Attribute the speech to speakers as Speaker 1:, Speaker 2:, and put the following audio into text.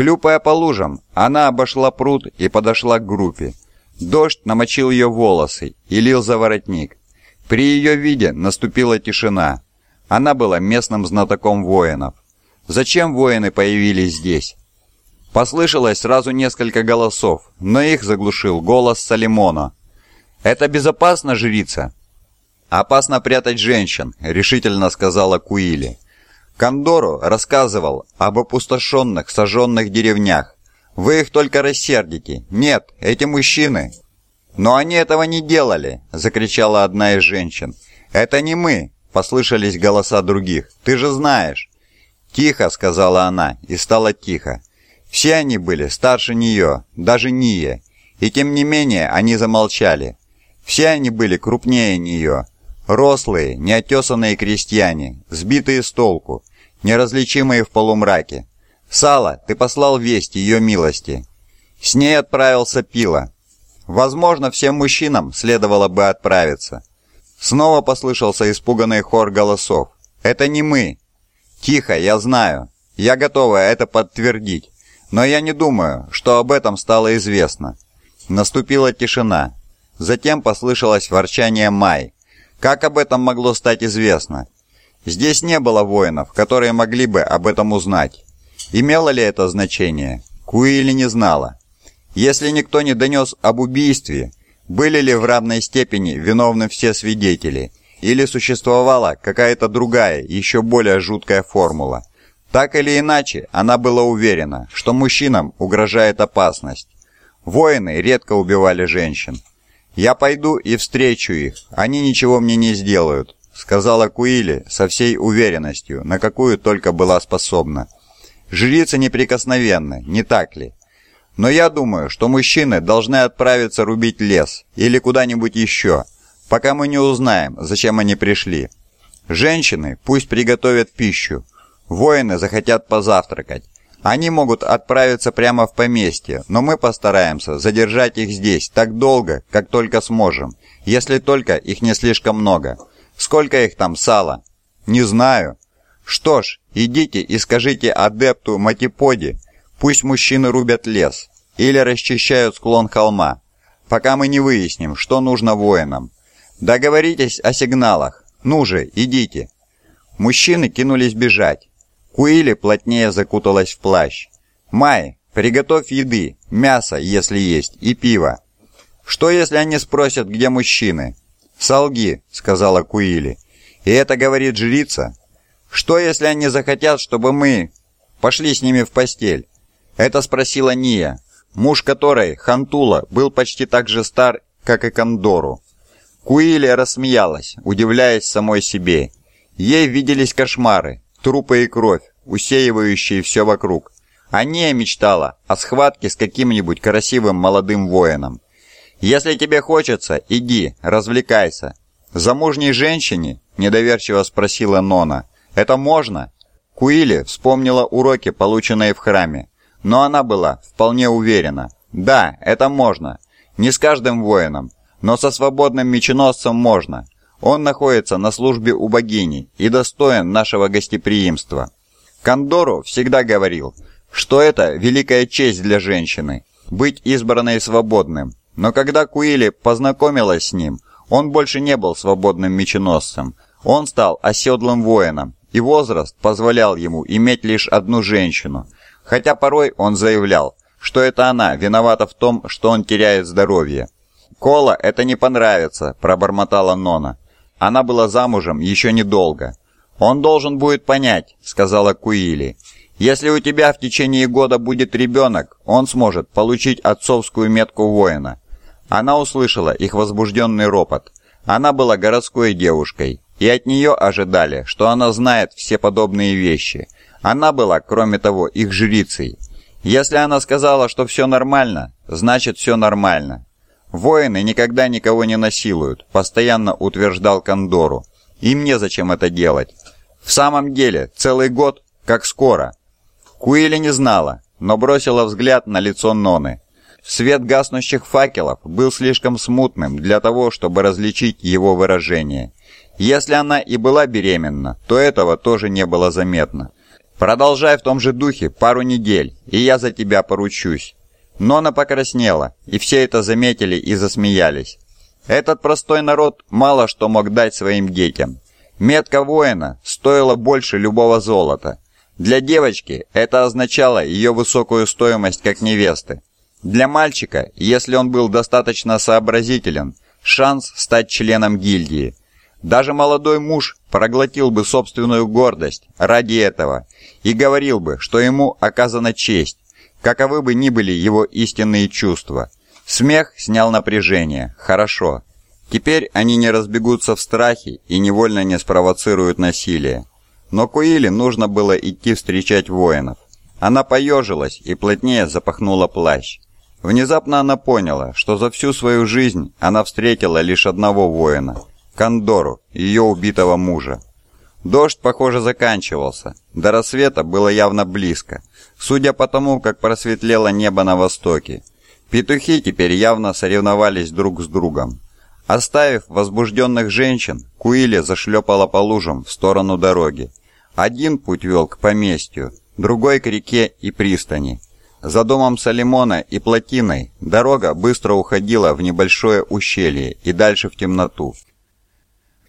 Speaker 1: Хлюпая по лужам, она обошла пруд и подошла к группе. Дождь намочил ее волосы и лил за воротник. При ее виде наступила тишина. Она была местным знатоком воинов. Зачем воины появились здесь? Послышалось сразу несколько голосов, но их заглушил голос Салимона. «Это безопасно, жрица?» «Опасно прятать женщин», — решительно сказала Куили. Кондору рассказывал об опустошенных, сожженных деревнях, вы их только рассердите. Нет, эти мужчины...» «Но они этого не делали!» — закричала одна из женщин. «Это не мы!» — послышались голоса других. «Ты же знаешь!» «Тихо!» — сказала она, и стало тихо. Все они были старше нее, даже Ния, и тем не менее они замолчали. Все они были крупнее нее, рослые, неотесанные крестьяне, сбитые с толку, неразличимые в полумраке. «Сала, ты послал весть ее милости». С ней отправился Пила. Возможно, всем мужчинам следовало бы отправиться. Снова послышался испуганный хор голосов. «Это не мы». «Тихо, я знаю. Я готова это подтвердить. Но я не думаю, что об этом стало известно». Наступила тишина. Затем послышалось ворчание Май. Как об этом могло стать известно? Здесь не было воинов, которые могли бы об этом узнать. Имело ли это значение? Куили не знала. Если никто не донес об убийстве, были ли в равной степени виновны все свидетели, или существовала какая-то другая, еще более жуткая формула. Так или иначе, она была уверена, что мужчинам угрожает опасность. Воины редко убивали женщин. «Я пойду и встречу их, они ничего мне не сделают», сказала Куили со всей уверенностью, на какую только была способна. Жрицы неприкосновенны, не так ли? Но я думаю, что мужчины должны отправиться рубить лес или куда-нибудь еще, пока мы не узнаем, зачем они пришли. Женщины пусть приготовят пищу. Воины захотят позавтракать. Они могут отправиться прямо в поместье, но мы постараемся задержать их здесь так долго, как только сможем, если только их не слишком много. Сколько их там сала? Не знаю. Что ж, идите и скажите адепту Матиподи, пусть мужчины рубят лес или расчищают склон холма, пока мы не выясним, что нужно воинам. Договоритесь о сигналах. Ну же, идите. Мужчины кинулись бежать. Куили плотнее закуталась в плащ. «Май, приготовь еды, мясо, если есть, и пиво». «Что, если они спросят, где мужчины?» «Солги», — сказала Куили. «И это говорит жрица?» Что, если они захотят, чтобы мы пошли с ними в постель? Это спросила Ния, муж которой, Хантула, был почти так же стар, как и Кондору. Куилия рассмеялась, удивляясь самой себе. Ей виделись кошмары, трупы и кровь, усеивающие все вокруг. А Ния мечтала о схватке с каким-нибудь красивым молодым воином. «Если тебе хочется, иди, развлекайся». «Замужней женщине?» – недоверчиво спросила Нона. Это можно?» Куили вспомнила уроки, полученные в храме, но она была вполне уверена. «Да, это можно. Не с каждым воином, но со свободным меченосцем можно. Он находится на службе у богини и достоин нашего гостеприимства». Кондору всегда говорил, что это великая честь для женщины – быть избранной свободным. Но когда Куили познакомилась с ним, он больше не был свободным меченосцем. Он стал оседлым воином, и возраст позволял ему иметь лишь одну женщину, хотя порой он заявлял, что это она виновата в том, что он теряет здоровье. «Кола это не понравится», – пробормотала Нона. Она была замужем еще недолго. «Он должен будет понять», – сказала Куили. «Если у тебя в течение года будет ребенок, он сможет получить отцовскую метку воина». Она услышала их возбужденный ропот. Она была городской девушкой, и от нее ожидали, что она знает все подобные вещи. Она была, кроме того, их жрицей. Если она сказала, что все нормально, значит все нормально. Воины никогда никого не насилуют, постоянно утверждал Кондору. Им незачем это делать. В самом деле, целый год, как скоро. Куили не знала, но бросила взгляд на лицо Ноны. Свет гаснущих факелов был слишком смутным для того, чтобы различить его выражение. Если она и была беременна, то этого тоже не было заметно. Продолжай в том же духе пару недель, и я за тебя поручусь». Нона покраснела, и все это заметили и засмеялись. Этот простой народ мало что мог дать своим детям. Метка воина стоила больше любого золота. Для девочки это означало ее высокую стоимость как невесты. Для мальчика, если он был достаточно сообразителен, шанс стать членом гильдии. Даже молодой муж проглотил бы собственную гордость ради этого и говорил бы, что ему оказана честь, каковы бы ни были его истинные чувства. Смех снял напряжение. Хорошо. Теперь они не разбегутся в страхе и невольно не спровоцируют насилие. Но Куиле нужно было идти встречать воинов. Она поежилась и плотнее запахнула плащ. Внезапно она поняла, что за всю свою жизнь она встретила лишь одного воина – Кондору, ее убитого мужа. Дождь, похоже, заканчивался. До рассвета было явно близко, судя по тому, как просветлело небо на востоке. Петухи теперь явно соревновались друг с другом. Оставив возбужденных женщин, Куили зашлепала по лужам в сторону дороги. Один путь вел к поместью, другой к реке и пристани. За домом Салимона и плотиной дорога быстро уходила в небольшое ущелье и дальше в темноту.